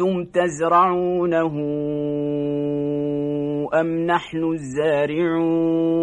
أأنتم تزرعونه أم نحن الزارعون